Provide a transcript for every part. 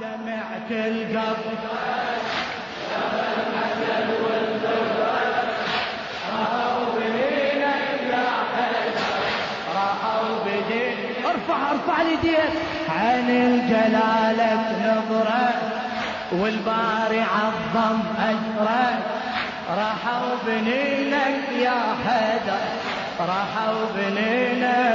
دمعت القبر ارفع ارفع ليديك عن الجلالة نظرة والباري عظم أجرك راحوا بنينك يا حدا راحوا بنينك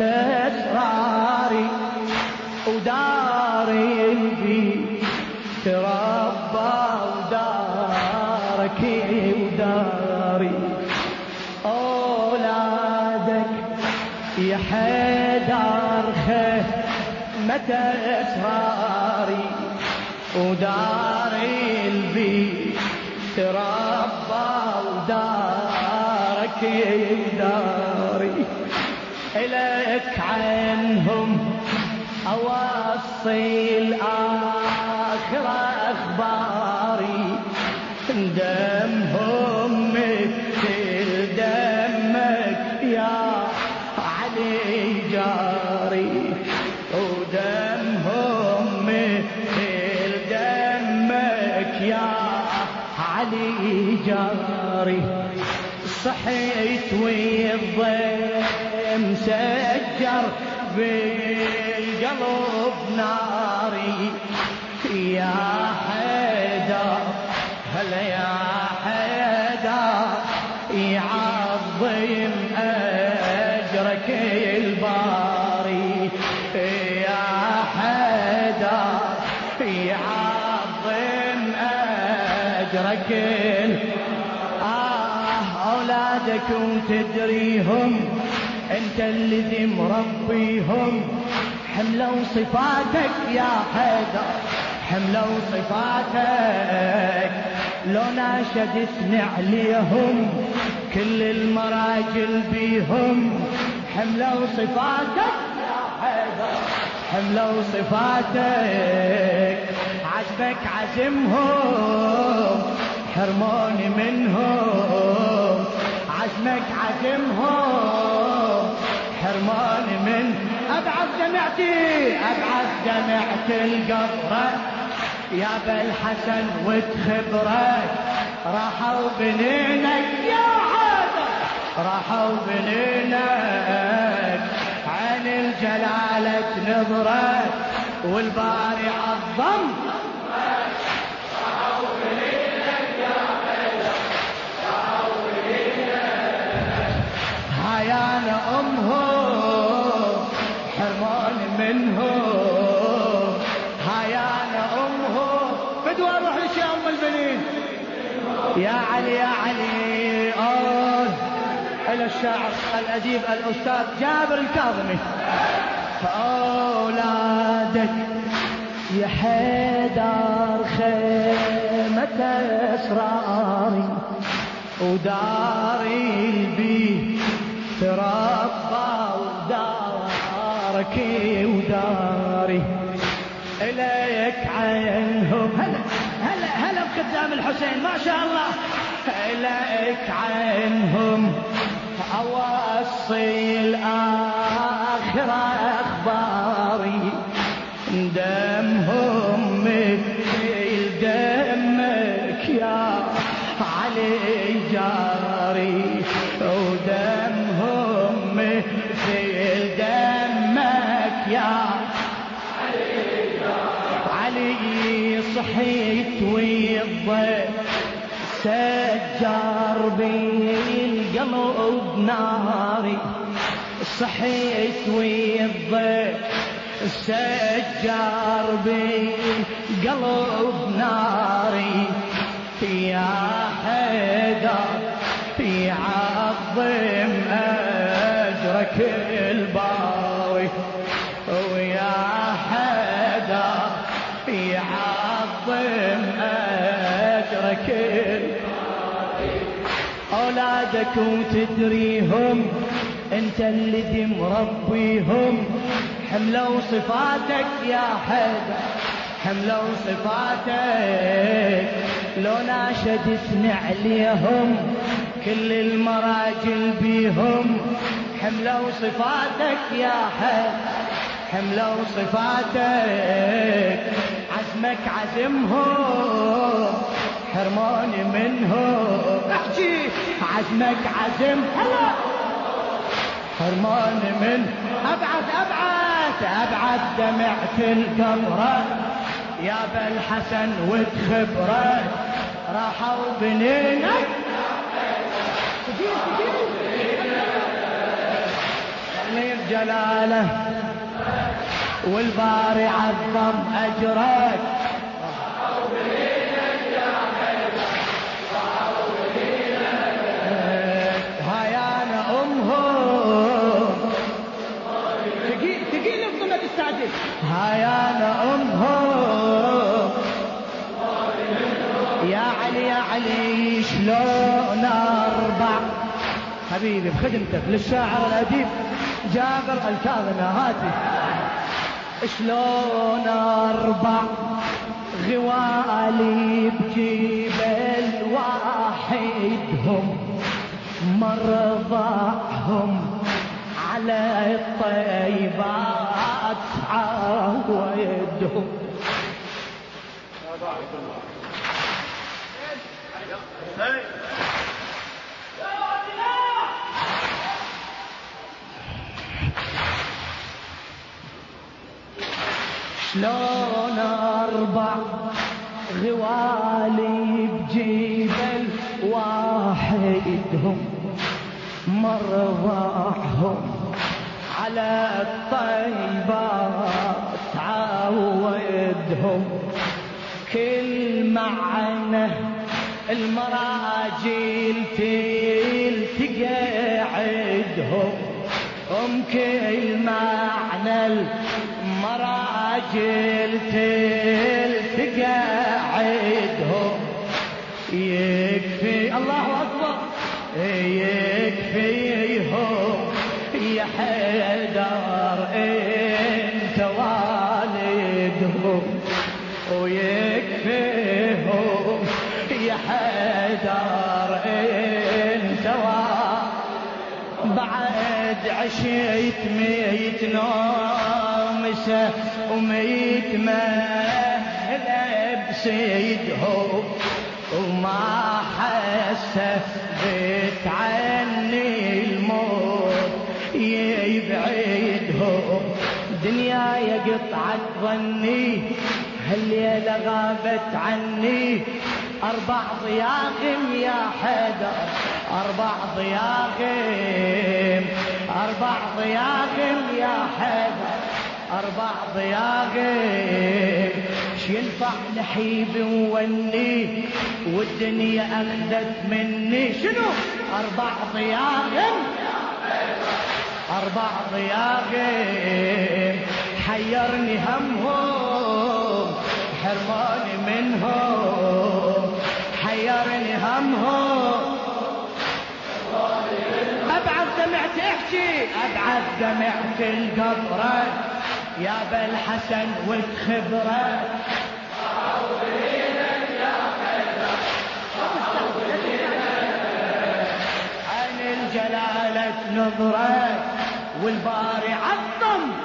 أسراري وداري بي تربى ودارك وداري. أولادك يا حيدر خيمة أسراري وداري البي تربى ودارك داري إلك عنهم أوصي الآخرة أخباري. دمهم مثل دمك يا علي جاري. ودمهم مثل دمك يا علي جاري. صحيت والضيم سجر بالقلب ناري. يا حيدر هلا يا حيدر يعظم أجرك الباري؟ يا حيدر يعظم أجرك آه أولادك وتدريهم الذي مربيهم حملوا صفاتك يا حيدر. حملوا صفاتك. لو ناشدت نعليهم كل المراجل بيهم. حملوا صفاتك يا حيدر. حملوا صفاتك. عجبك عزمهم. حرموني منهم. عزمك عزمهم. حرماني من ابعث دمعتي ابعث دمعت القبرة. يا بالحسن وتخبرك راحوا بنينك يا حيدر راحوا بنينك عن الجلالة نظرك والباري عظم. هيانا أمهم. منهم هيانا امهم بدوا أروح لك يا أم البنين. يا علي يا علي. آه. إلى الشاعر الأديب الأستاذ جابر الكاظمي. فأولادك يا حيدر خيمة اسراري وداري بيه تربى ودارك وداري إليك عنهم هلا هلا هلا بخدام الحسين ما شاء الله. إليك عنهم أوصي الآخرة. والضيف سجر بالقلب ناري صحيت والضيف سجر بالقلب ناري يا حيدر يعظم أولادك وتدريهم انت اللي مربيهم حملوا صفاتك يا حيدر حملوا صفاتك. لو ناشدتني عليهم كل المراجل بيهم. حملوا صفاتك يا حيدر حملوا صفاتك. عزمك عزمهم حرماني منهم احكي. عزمك عزم. هلا. حرماني من أبعد أبعد أبعد دمعت القبره يا بالحسن وتخبره راحوا بنينك. خليل جلاله والباري عظم أجرك. هاي أنا امهم يا علي يا علي شلون أربع؟ حبيبي بخدمتك للشاعر الأديب جابر الكاظم هاتي. شلون أربع؟ غوالي بجبل واحدهم مرضعهم على الطيبات عودهم. شلون أربع غوالي بجبل واحدهم مرضعهم على الطيبات عودهم كل معنى المراجل تلتقى عدهم ام كل معنى المراجل تلتقى عدهم يكفي الله أكبر. يكفيهم. حيدر إنت والدهم ويكفيهم. يا حيدر إنت بعد عشيت ميت نومسة وميت مهلة بسيدهم. دنيا يا قطعة ظني هالليلة غابت عني. أربع ضياغم يا حدر أربع ضياغم أربع ضياغم يا حدر أربع ضياغم. ينفع لحيب ووني والدنيا أخذت مني. شنو؟ أربع ضياغم. أربع ضياغم حيرني همهم حرماني منهم حيرني همهم. أبعد دمعت إحكي أبعد دمعت القبرة يا بالحسن والخبرة. عين الجلالة نظرة. والباري عظم.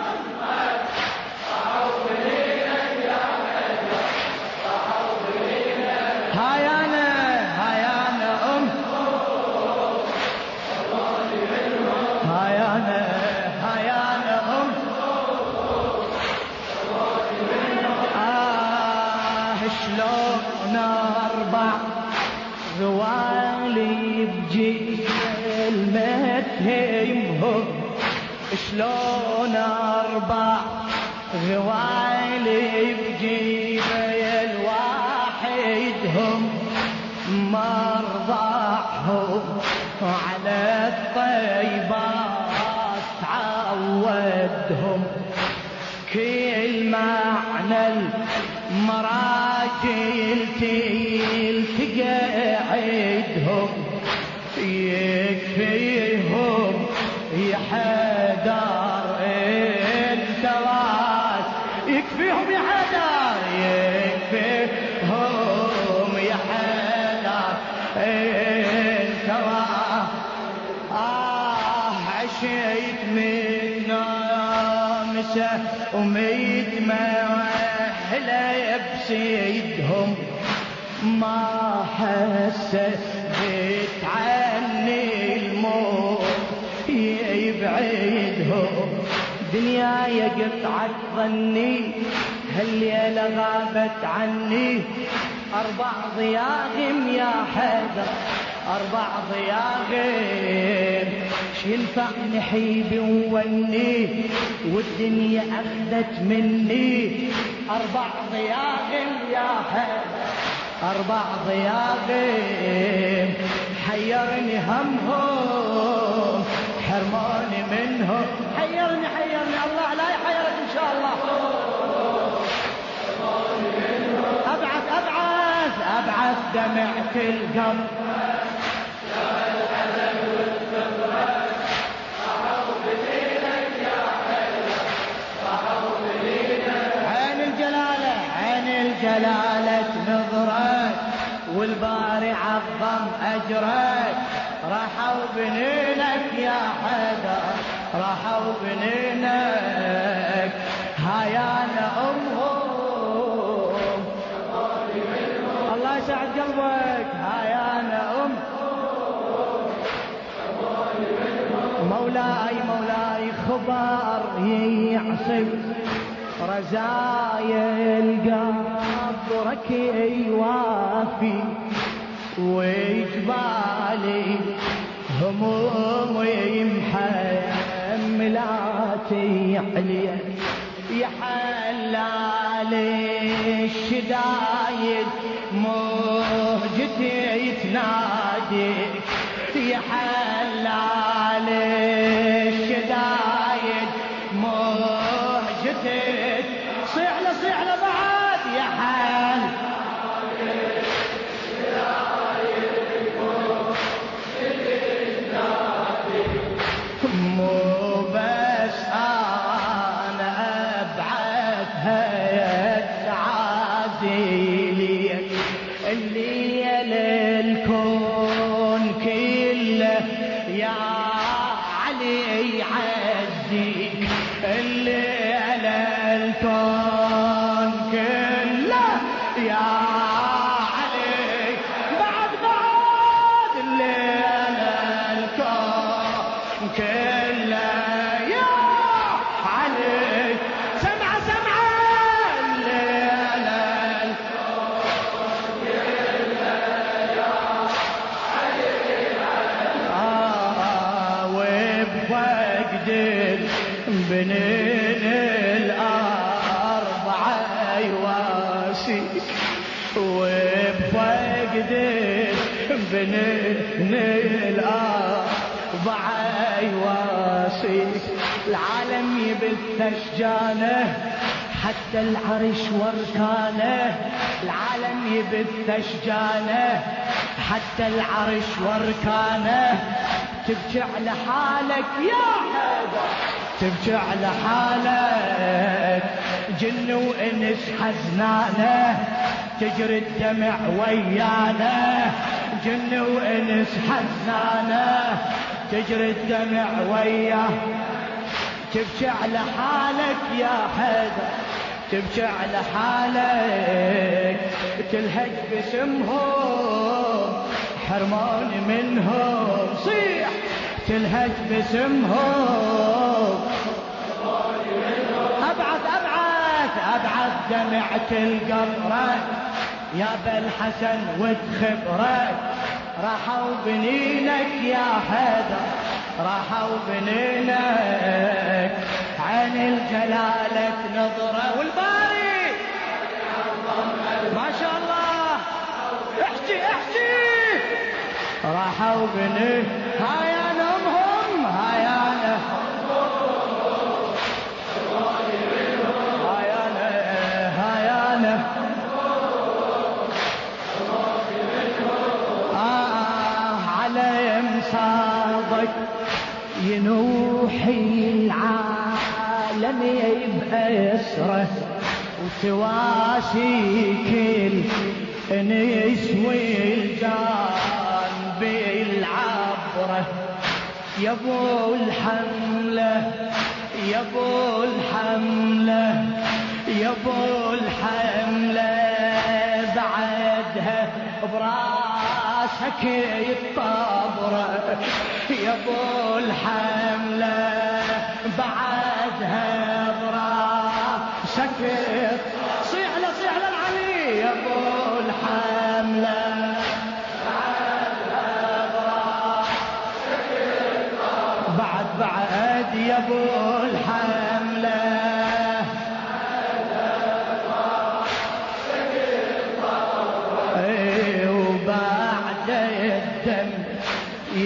غوالي بجيل واحدهم مرضعهم على الطيبات عودهم. كل معنى المراجل تلتقى عشيت من نامسة وميت مهلة بسيدهم ما حسيت عني الموت يبعدهم. دنيا قطعت ظني هالليلة غابت عني. أربع ضياغم يا حيدر أربع ضياغم. ينفع نحيب ووني والدنيا أخذت مني. أربع ضياغم يا أربع ضياغم حيرني همهم حرماني منهم. حيرني حيرني الله لا يحيرك إن شاء الله. أبعث أبعث أبعث دمعة القلب. الجلالة نظرك والباري عظم أجرك. راحوا بنينك يا حدا راحوا بنينك. هايانا أمهم الله يسعد قلبك. هايانا أم مولاي مولاي خبر يعصب رزايا قبرك يوافي وجبالي هموم محملاتي عليك يا حلال الشدايد. موجتي تناديك يا حلال بنين الأربعة يواسيك وبفقد بنين الأربعة يواسيك العالم يبث أشجانه حتى العرش وركانه. العالم يبث أشجانه حتى العرش وركانه. تبكي على حالك يا حيدر تبكي على حالك جن وإنس حزنانة تجري الدمع ويانا. جن وإنس حزنانة تجري الدمع وياه تبكي على حالك يا حيدر تبكي على حالك تلهج باسمهم حرمان منهم. صيح! تلهج باسمهم. ابعث ابعث ابعث دمعة القبرة يا بالحسن وتخبرك راحوا بنينك يا حيدر. راحوا بنينك. عن الجلالة نظرة. والباري! ما شاء الله. احكي احكي! راحوا بني هاي أنا آه على مصابك ينوحي العالم بأسره وتواسي كل نسوي الجان بالعبرة. يا أبو الحملة يا أبو الحملة. يا ابو الحملة بعدها براسك يطبره يا ابو الحملة بعدها براسك صيح له صيح للعلي يا ابو الحملة بعد بعد يا ابو الحملة.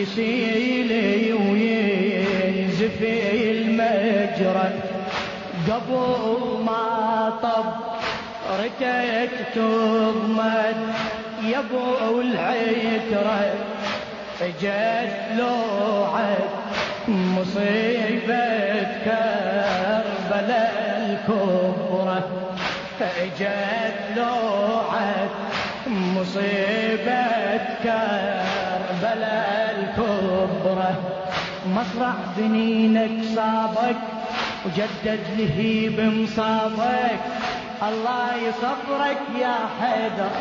يسيل وينزف المجرى. قبل ما طب رتك تضمد يا ابو العتره اجت لوعد مصيبة كربلاء الكبرى. اجت لوعد مصيبة كربلاء الكبرى. مصرع بنينك صابك وجدد لهيب مصابك. الله يصبرك يا حيدر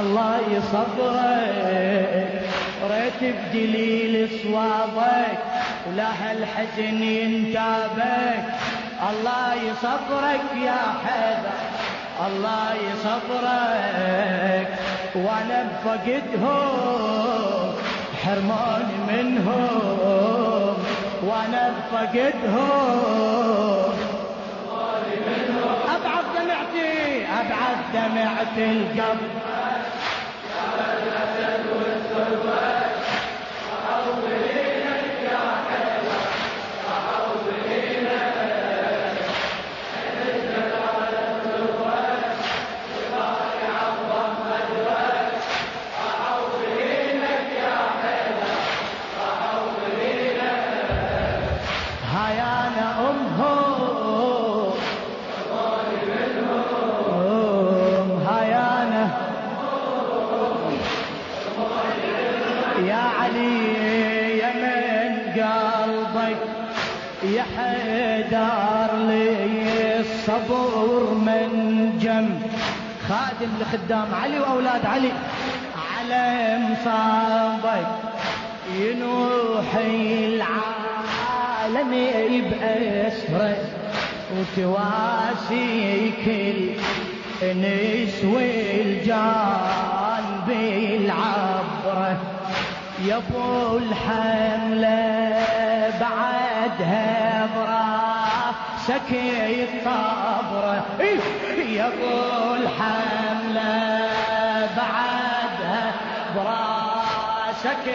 الله يصبرك. ريت بدليل صوابك ولا هالحزن ينتابك. الله يصبرك يا حيدر الله يصبرك. وأنا بفقدهم حرمان منهم. وأنا بفقدهم أبعد دمعتي أبعد دمعت القلب. يا حيدر لي الصبر من جنب خادم لخدام علي وأولاد علي على مصابك ينوح العالم بأسره وتواسي كل نسوي الجان بالعبره. يا أبو الحملة بعدها براسك الطبره إيه، يا ابو الحمله بعدها براسك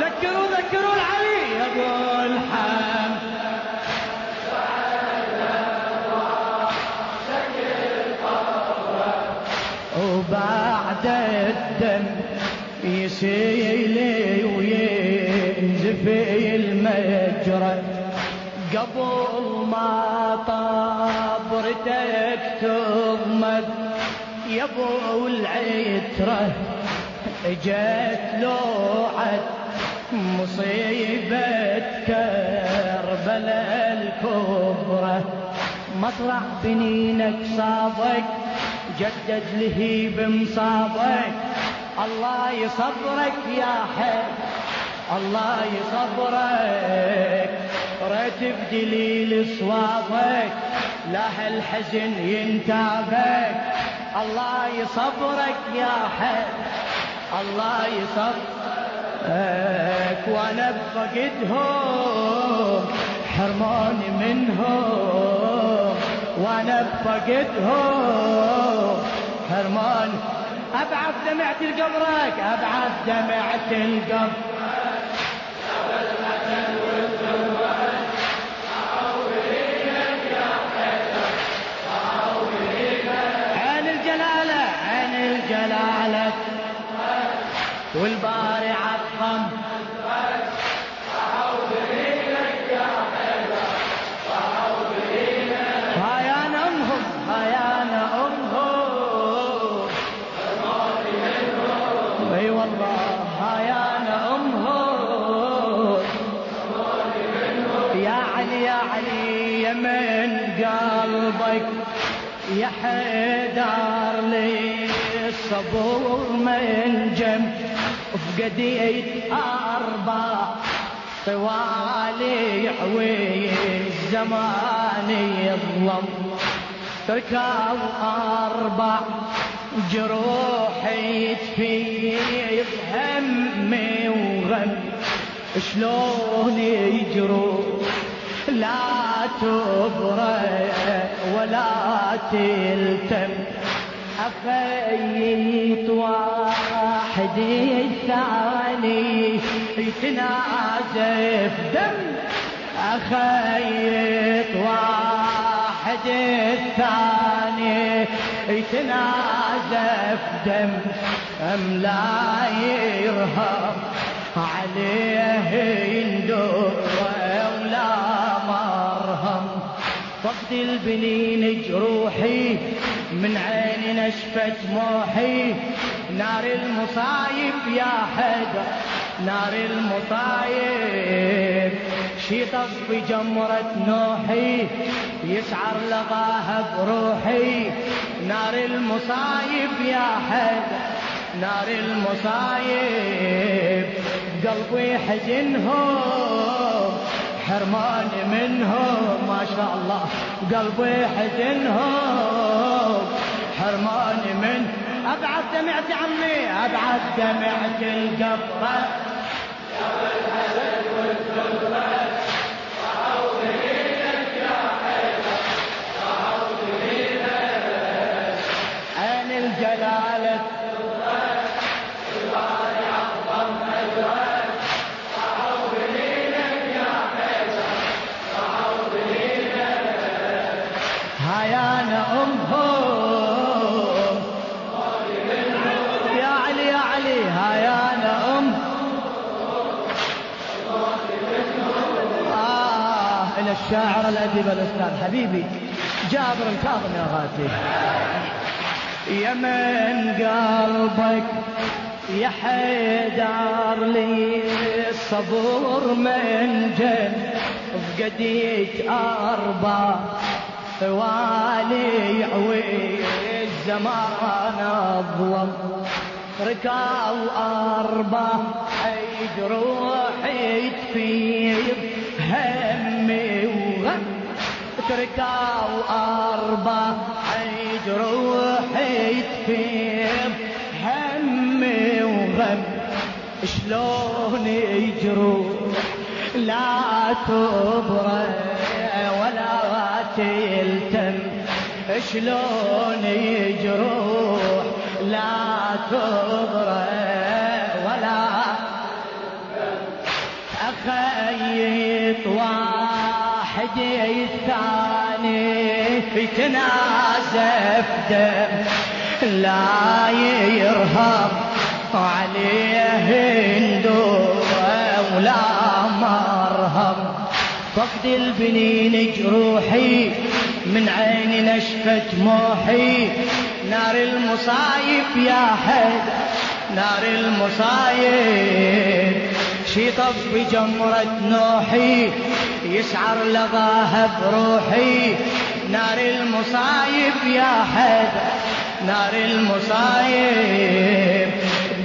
ذكروا ذكروا العلي. يا ابو وبعد الدم يسيل وينزف المجرى قبل ما طابرتك تضمد يا ابو العترة اجت لوعد مصيبة كربلاء الكبرى. مطرع بنينك صابك جدد لهيب مصابك. الله يصبرك يا حي. الله يصبرك. ريت بدليل صوابك لا هالحزن ينتابك. الله يصبرك يا حي. الله يصبرك. وأنا بفقدهم حرماني منهم. وأنا بفقدهم حرماني أبعد دمعت لقبرك أبعد دمعت القبر. والباري الصبور من جنب فقديت أربع طوالي يحوي الزمان يظلم. تركوا أربع جروحي تفيض همي وغم. شلون يجروا؟ لا تبرى ولا تلتم. أخيت واحد الثاني يتنازف دم. أخيت واحد الثاني يتنازف دم. أم لا يرهب عليه فقد البنين جروحي من عيني نشفت موحي. نار المصايب يا حدا نار المصايب. شي تصفي جمرة نوحي يسعر لغاها بروحي. نار المصايب يا حدا نار المصايب. قلبي حزنهم حرمان منهم ما شاء الله قلبي حزنهم حرمان من أبعد دمعت عمي أبعد دمعت القبره عين هيانا أمهم يا علي يا علي أم. آه إلى الشاعر الأديب الأستاذ حبيبي جابر الكاظم يا غاتي يا من قلبك يا حيدر لي الصبر من جن فقديت أربع والي يعوي الزمان الظلم ركاو أربع عيد روحي تفيض همي وغم. تركاو أربع عيد روحي تفيض همي وغم. شلون يجروح لا تبرى ولا تلتم شلون يجروح؟ لا تبرى ولا أخيط. واحد الثاني يتنازف دم. لا يرهب عليه هندو ولا مرهم. فقد البنين جروحي من عيني نشفت موحي. نار المصايب يا حد نار المصايب. شي طف بجمرة نوحي يسعر لغاها بروحي نار المصايب يا حد نار المصايب.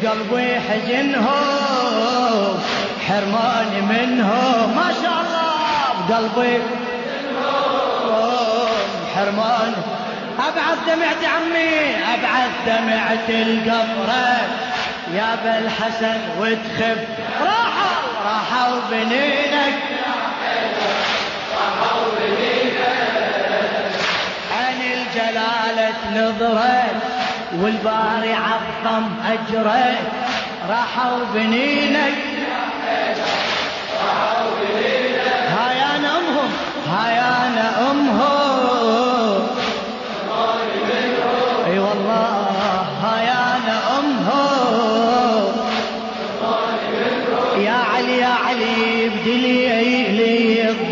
بقلبي حزنهم حرمان منهم ما شاء الله بقلبي حرمان. ابعد دمعت عمي ابعد دمعت القبره يا بالحسن وتخف. راحوا راحوا بنينك عن الجلالة نظرت والباري عظم أجرت راحوا بنينك هاي أنا أمهم هاي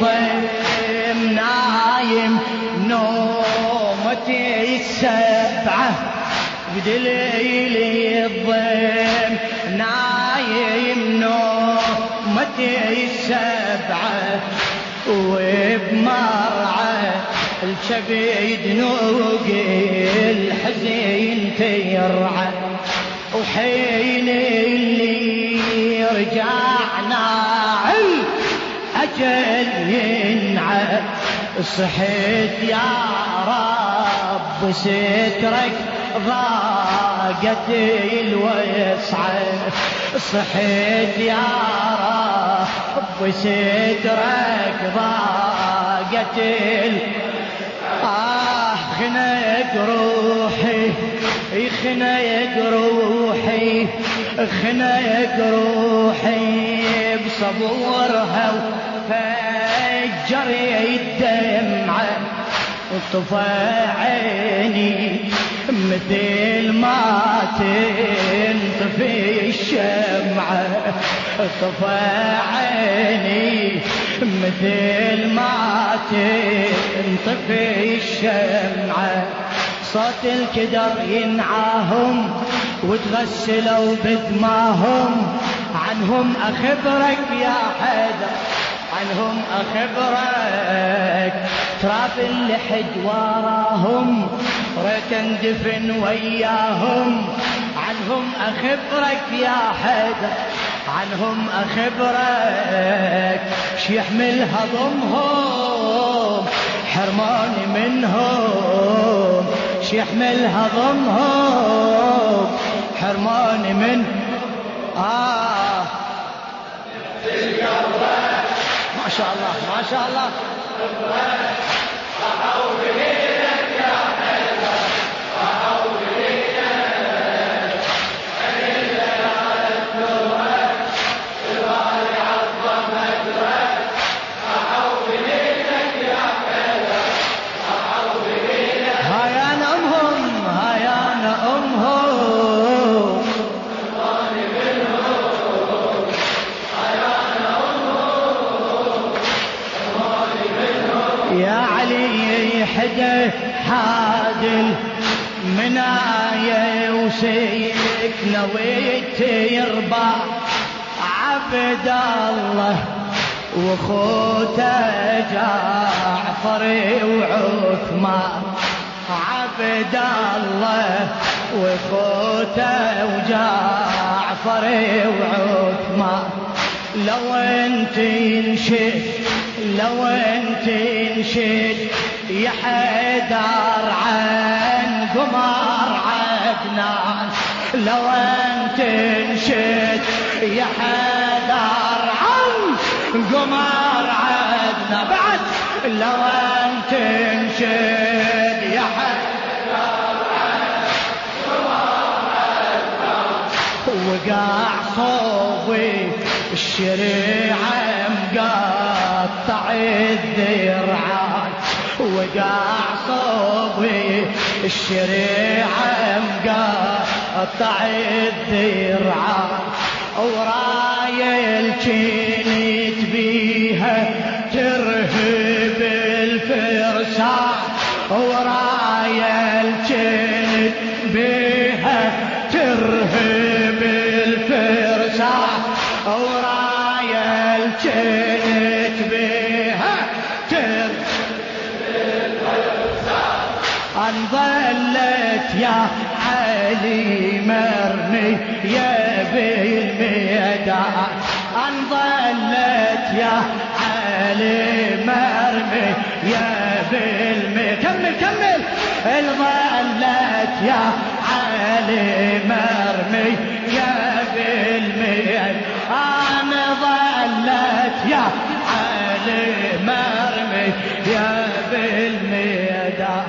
الضيم نايم نومتي السبعة بدلي لي الضيم. نايم نومتي السبعة وبمرعى الكبيد نوقي الحزين تيرعى. وحين اللي رجعنا الأجل ينعى صحيت يا رب سترك ضاقت الوسعة صحيت يا رب سترك ضاقت آه خنق روحي خنق روحي خنق روحي بصبورها. فجر الدمعة طفى عيني مثل ما تنطفي الشمعة. طفى عيني مثل ما تنطفي الشمعة. صوت الكدر ينعاهم وتغسلوا بدماهم. عنهم أخبرك يا حيدر. عنهم أخبرك. تراف اللحد وراهم ريت اندفن وياهم. عنهم أخبرك يا حيدر عنهم أخبرك. شي يحمل هضمهم حرماني منهم. شي يحمل هضمهم حرماني من آه. ما شاء الله ما شاء الله. حده حادل من آية وسيك نويت يربع عبد الله وخوته جعفر وعثمان. عبد الله وخوته وجعفر وعثمان. لو انت انشد لو انت انشد يا حيدر عن قمر عدنان. لو انت انشد يا حيدر عن قمر عدنان. بعد لو انت انشد يا عن قمر عدنان. وقع صوبي الشريعة مقطع الذرعان وقع صوبي الشريعة مقطع الذرعان ورايل كنت بيها علي مرمي يا بالميدان كمل كمل. ظلت يا علي مرمي يا بالميدان أنا ظلت يا علي مرمي يا بالميدان